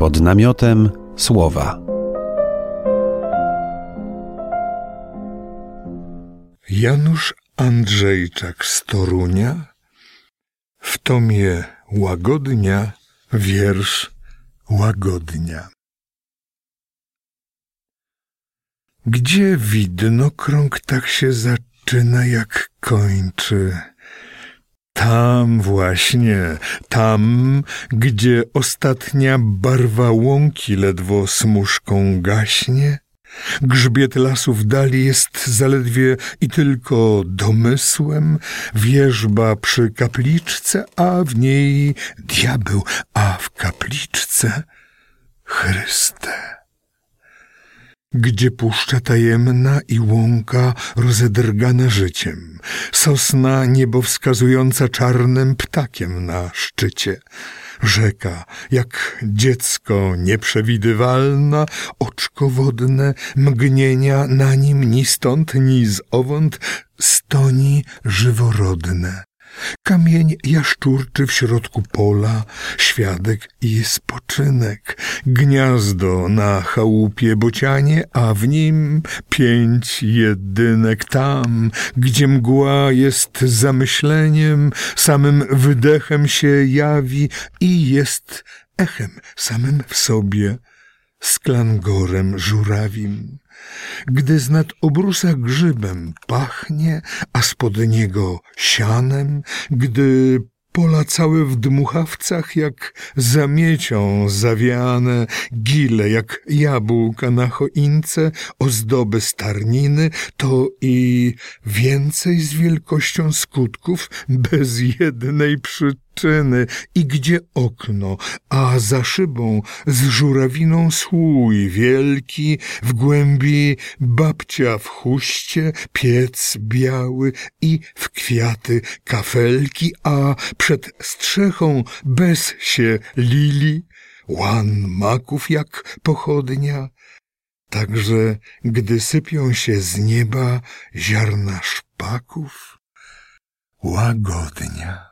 Pod namiotem słowa. Janusz Andrzejczak z Torunia w tomie Łagodnia wiersz Łagodnia. Gdzie widno krąg tak się zaczyna, jak kończy? Tam właśnie, tam, gdzie ostatnia barwa łąki ledwo smuszką gaśnie, Grzbiet lasu w dali jest zaledwie i tylko domysłem, wierzba przy kapliczce, a w niej diabeł, a w kapliczce Chryste gdzie puszcza tajemna i łąka rozedrgana życiem, sosna niebo wskazująca czarnym ptakiem na szczycie, rzeka jak dziecko nieprzewidywalna, oczko wodne, mgnienia na nim ni stąd, ni z owąd, stoni żyworodne. Kamień jaszczurczy w środku pola, świadek i spoczynek, gniazdo na chałupie bocianie, a w nim pięć jedynek tam, gdzie mgła jest zamyśleniem, samym wydechem się jawi i jest echem samym w sobie, sklangorem żurawim gdy z nad obrusa grzybem pachnie, a spod niego sianem, gdy Pola całe w dmuchawcach jak zamiecią zawiane, gile jak jabłka na choince, ozdoby starniny, to i więcej z wielkością skutków bez jednej przyczyny. I gdzie okno, a za szybą z żurawiną słój wielki, w głębi babcia w chuście, piec biały i w kwiaty kafelki, a przed strzechą bez się lili, łan maków jak pochodnia, także gdy sypią się z nieba ziarna szpaków, łagodnia.